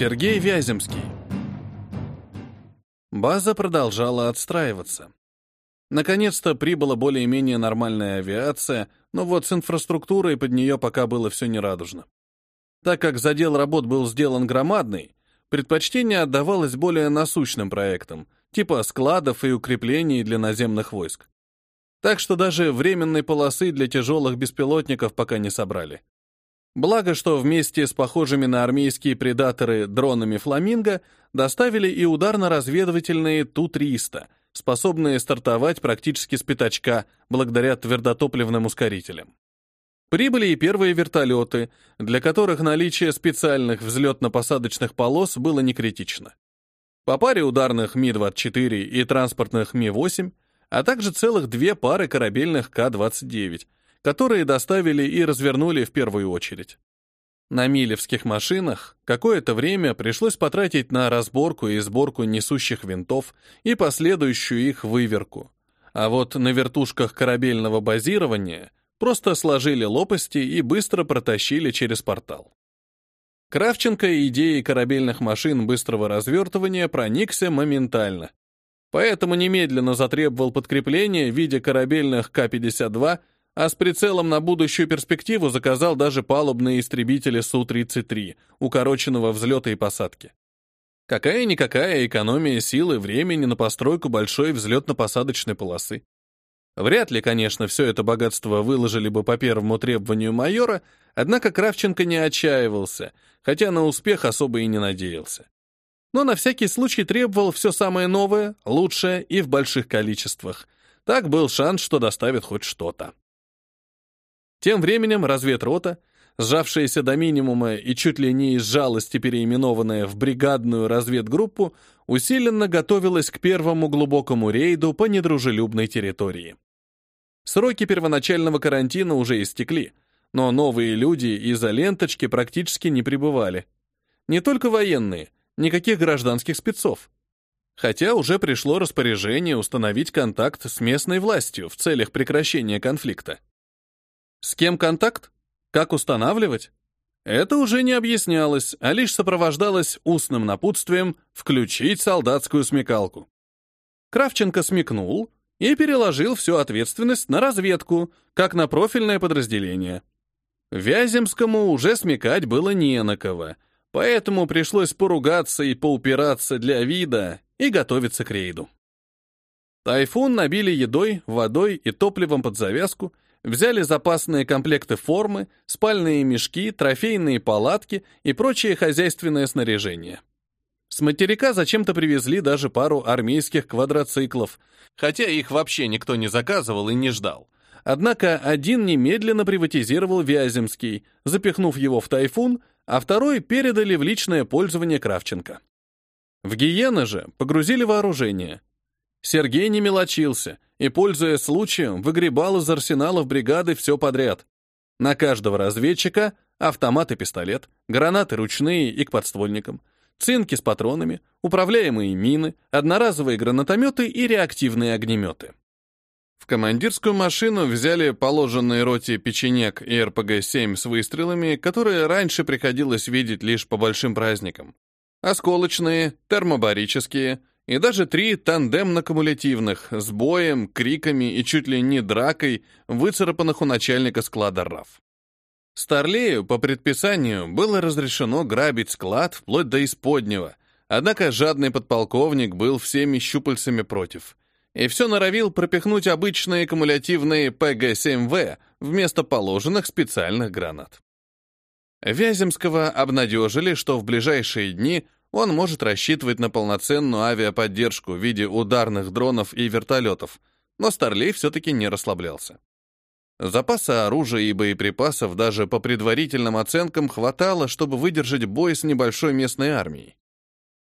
Сергей Вяземский. База продолжала отстраиваться. Наконец-то прибыла более-менее нормальная авиация, но вот с инфраструктурой под нее пока было все нерадужно. Так как задел работ был сделан громадный, предпочтение отдавалось более насущным проектам, типа складов и укреплений для наземных войск. Так что даже временной полосы для тяжелых беспилотников пока не собрали. Благо, что вместе с похожими на армейские предаторы дронами «Фламинго» доставили и ударно-разведывательные Ту-300, способные стартовать практически с пятачка благодаря твердотопливным ускорителям. Прибыли и первые вертолеты, для которых наличие специальных взлетно-посадочных полос было не критично. По паре ударных Ми-24 и транспортных Ми-8, а также целых две пары корабельных К-29, которые доставили и развернули в первую очередь. На милевских машинах какое-то время пришлось потратить на разборку и сборку несущих винтов и последующую их выверку. А вот на вертушках корабельного базирования просто сложили лопасти и быстро протащили через портал. Кравченко идеей корабельных машин быстрого развертывания проникся моментально. Поэтому немедленно затребовал подкрепление в виде корабельных К-52 а с прицелом на будущую перспективу заказал даже палубные истребители Су-33, укороченного взлета и посадки. Какая-никакая экономия силы времени на постройку большой взлетно-посадочной полосы. Вряд ли, конечно, все это богатство выложили бы по первому требованию майора, однако Кравченко не отчаивался, хотя на успех особо и не надеялся. Но на всякий случай требовал все самое новое, лучшее и в больших количествах. Так был шанс, что доставит хоть что-то. Тем временем разведрота, сжавшаяся до минимума и чуть ли не из жалости переименованная в бригадную разведгруппу, усиленно готовилась к первому глубокому рейду по недружелюбной территории. Сроки первоначального карантина уже истекли, но новые люди из-за ленточки практически не прибывали. Не только военные, никаких гражданских спецов. Хотя уже пришло распоряжение установить контакт с местной властью в целях прекращения конфликта. С кем контакт? Как устанавливать? Это уже не объяснялось, а лишь сопровождалось устным напутствием включить солдатскую смекалку. Кравченко смекнул и переложил всю ответственность на разведку, как на профильное подразделение. Вяземскому уже смекать было не на кого, поэтому пришлось поругаться и поупираться для вида и готовиться к рейду. Тайфун набили едой, водой и топливом под завязку — взяли запасные комплекты формы, спальные мешки, трофейные палатки и прочее хозяйственное снаряжение. С материка зачем-то привезли даже пару армейских квадроциклов, хотя их вообще никто не заказывал и не ждал. Однако один немедленно приватизировал Вяземский, запихнув его в «Тайфун», а второй передали в личное пользование Кравченко. В «Гиена» же погрузили вооружение. Сергей не мелочился — и, пользуясь случаем, выгребал из арсеналов бригады все подряд. На каждого разведчика автомат и пистолет, гранаты ручные и к подствольникам, цинки с патронами, управляемые мины, одноразовые гранатометы и реактивные огнеметы. В командирскую машину взяли положенные роте печенек и РПГ-7 с выстрелами, которые раньше приходилось видеть лишь по большим праздникам. Осколочные, термобарические, и даже три тандемно-кумулятивных с боем, криками и чуть ли не дракой, выцарапанных у начальника склада РАФ. Старлею по предписанию было разрешено грабить склад вплоть до исподнего, однако жадный подполковник был всеми щупальцами против и все норовил пропихнуть обычные кумулятивные ПГ-7В вместо положенных специальных гранат. Вяземского обнадежили, что в ближайшие дни он может рассчитывать на полноценную авиаподдержку в виде ударных дронов и вертолетов, но Старлей все-таки не расслаблялся. Запаса оружия и боеприпасов даже по предварительным оценкам хватало, чтобы выдержать бой с небольшой местной армией.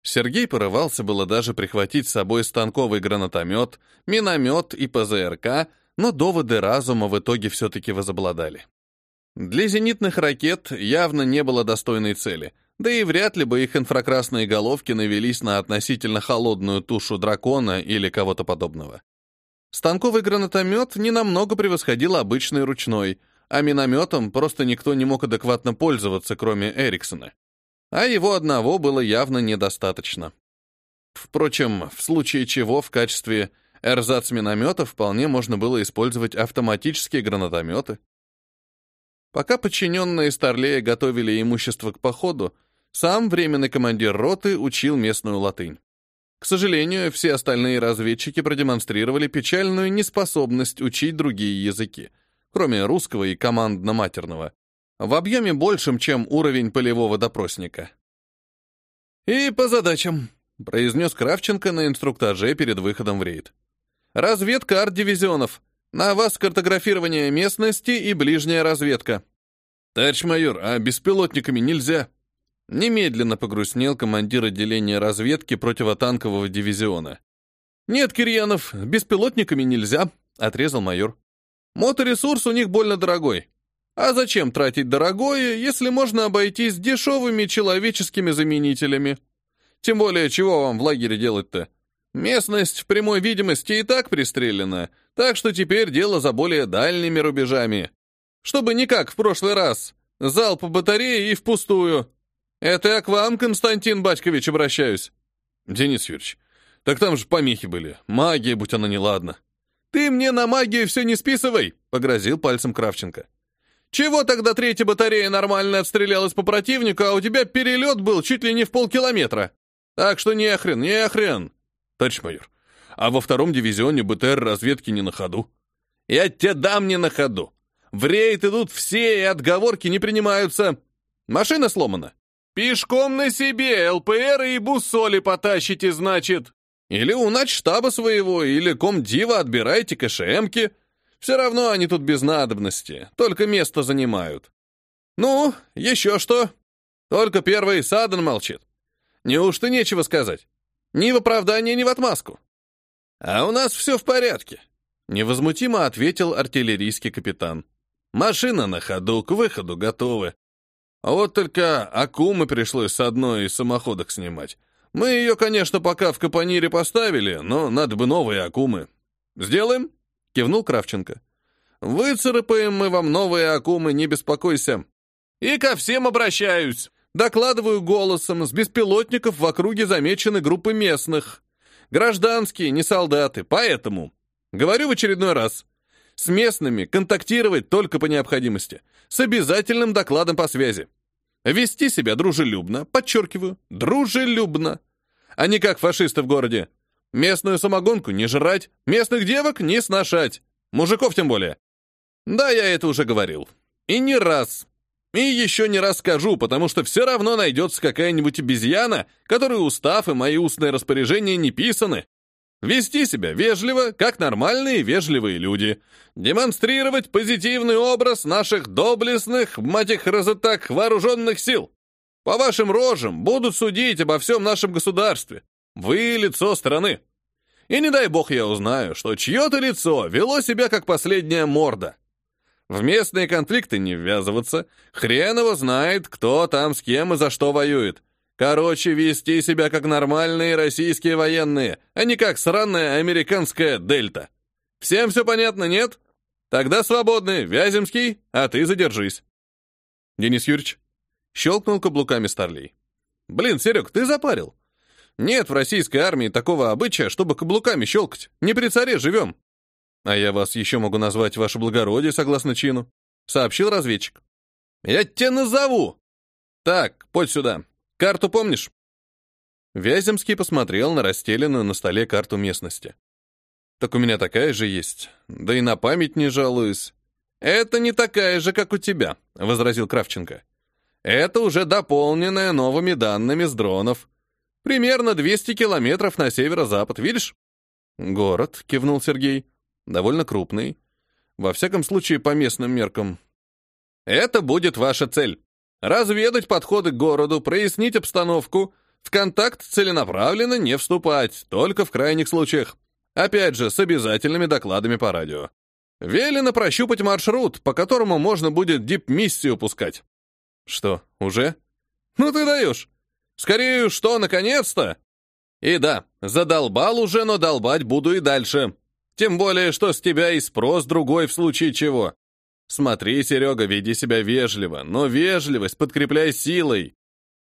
Сергей порывался было даже прихватить с собой станковый гранатомет, миномет и ПЗРК, но доводы разума в итоге все-таки возобладали. Для зенитных ракет явно не было достойной цели — да и вряд ли бы их инфракрасные головки навелись на относительно холодную тушу дракона или кого-то подобного. Станковый гранатомет ненамного превосходил обычный ручной, а минометом просто никто не мог адекватно пользоваться, кроме Эриксона. а его одного было явно недостаточно. Впрочем, в случае чего в качестве эрзац-миномета вполне можно было использовать автоматические гранатометы. Пока подчиненные Старлея готовили имущество к походу, сам временный командир роты учил местную латынь. К сожалению, все остальные разведчики продемонстрировали печальную неспособность учить другие языки, кроме русского и командно-матерного, в объеме большем, чем уровень полевого допросника. «И по задачам», — произнес Кравченко на инструктаже перед выходом в рейд. «Разведка арт-дивизионов. На вас картографирование местности и ближняя разведка». «Товарищ майор, а беспилотниками нельзя?» Немедленно погрустнел командир отделения разведки противотанкового дивизиона. «Нет, Кирьянов, беспилотниками нельзя», — отрезал майор. «Моторесурс у них больно дорогой. А зачем тратить дорогое, если можно обойтись дешевыми человеческими заменителями? Тем более, чего вам в лагере делать-то? Местность в прямой видимости и так пристрелена, так что теперь дело за более дальними рубежами. Чтобы не как в прошлый раз. Залп по батарее и впустую. Это я к вам, Константин Батькович, обращаюсь. Денис Юрьевич, так там же помехи были. Магия, будь она неладна. Ты мне на магию все не списывай, погрозил пальцем Кравченко. Чего тогда третья батарея нормально отстрелялась по противнику, а у тебя перелет был чуть ли не в полкилометра? Так что не хрен, не хрен. Товарищ майор, а во втором дивизионе БТР разведки не на ходу. Я тебе дам не на ходу. В рейд идут все, и отговорки не принимаются. Машина сломана. Пешком на себе, ЛПР и бусоли потащите, значит. Или у штаба своего, или комдива отбирайте КШМки. Все равно они тут без надобности, только место занимают. Ну, еще что? Только первый Садан молчит. Неужто нечего сказать? Ни в оправдание, ни в отмазку. А у нас все в порядке, невозмутимо ответил артиллерийский капитан. Машина на ходу, к выходу готовы. А вот только Акумы пришлось с одной из самоходок снимать. Мы ее, конечно, пока в Капонире поставили, но надо бы новые Акумы. Сделаем? Кивнул Кравченко. Выцарапаем мы вам новые Акумы, не беспокойся. И ко всем обращаюсь. Докладываю голосом, с беспилотников в округе замечены группы местных. Гражданские, не солдаты, поэтому... Говорю в очередной раз. С местными контактировать только по необходимости, с обязательным докладом по связи. Вести себя дружелюбно, подчеркиваю, дружелюбно. А не как фашисты в городе. Местную самогонку не жрать, местных девок не сношать. Мужиков тем более. Да, я это уже говорил. И не раз. И еще не раз скажу, потому что все равно найдется какая-нибудь обезьяна, которой устав и мои устные распоряжения не писаны, Вести себя вежливо, как нормальные вежливые люди. Демонстрировать позитивный образ наших доблестных, мать их так, вооруженных сил. По вашим рожам будут судить обо всем нашем государстве. Вы — лицо страны. И не дай бог я узнаю, что чье-то лицо вело себя как последняя морда. В местные конфликты не ввязываться. Хрен его знает, кто там с кем и за что воюет. Короче, вести себя как нормальные российские военные, а не как сраная американская дельта. Всем все понятно, нет? Тогда свободны, Вяземский, а ты задержись. Денис Юрьевич щелкнул каблуками Старлей. Блин, Серег, ты запарил. Нет в российской армии такого обычая, чтобы каблуками щелкать. Не при царе живем. А я вас еще могу назвать ваше благородие, согласно чину, сообщил разведчик. Я тебя назову. Так, подь сюда. Карту помнишь?» Вяземский посмотрел на расстеленную на столе карту местности. «Так у меня такая же есть. Да и на память не жалуюсь». «Это не такая же, как у тебя», — возразил Кравченко. «Это уже дополненная новыми данными с дронов. Примерно 200 километров на северо-запад, видишь?» «Город», — кивнул Сергей. «Довольно крупный. Во всяком случае, по местным меркам». «Это будет ваша цель разведать подходы к городу, прояснить обстановку, в контакт целенаправленно не вступать, только в крайних случаях. Опять же, с обязательными докладами по радио. Велено прощупать маршрут, по которому можно будет дип-миссию пускать. Что, уже? Ну ты даешь. Скорее, что, наконец-то? И да, задолбал уже, но долбать буду и дальше. Тем более, что с тебя и спрос другой в случае чего. Смотри, Серега, веди себя вежливо, но вежливость подкрепляй силой.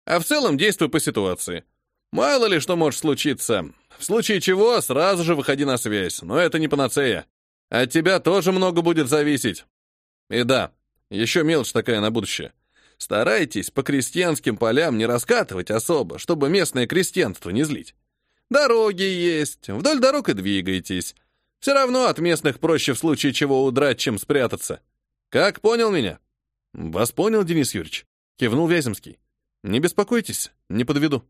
А в целом действуй по ситуации. Мало ли что может случиться. В случае чего сразу же выходи на связь, но это не панацея. От тебя тоже много будет зависеть. И да, еще мелочь такая на будущее. Старайтесь по крестьянским полям не раскатывать особо, чтобы местное крестьянство не злить. Дороги есть, вдоль дорог и двигайтесь. Все равно от местных проще в случае чего удрать, чем спрятаться. Как понял меня? Вас понял, Денис Юрьевич? Кивнул Вяземский. Не беспокойтесь, не подведу.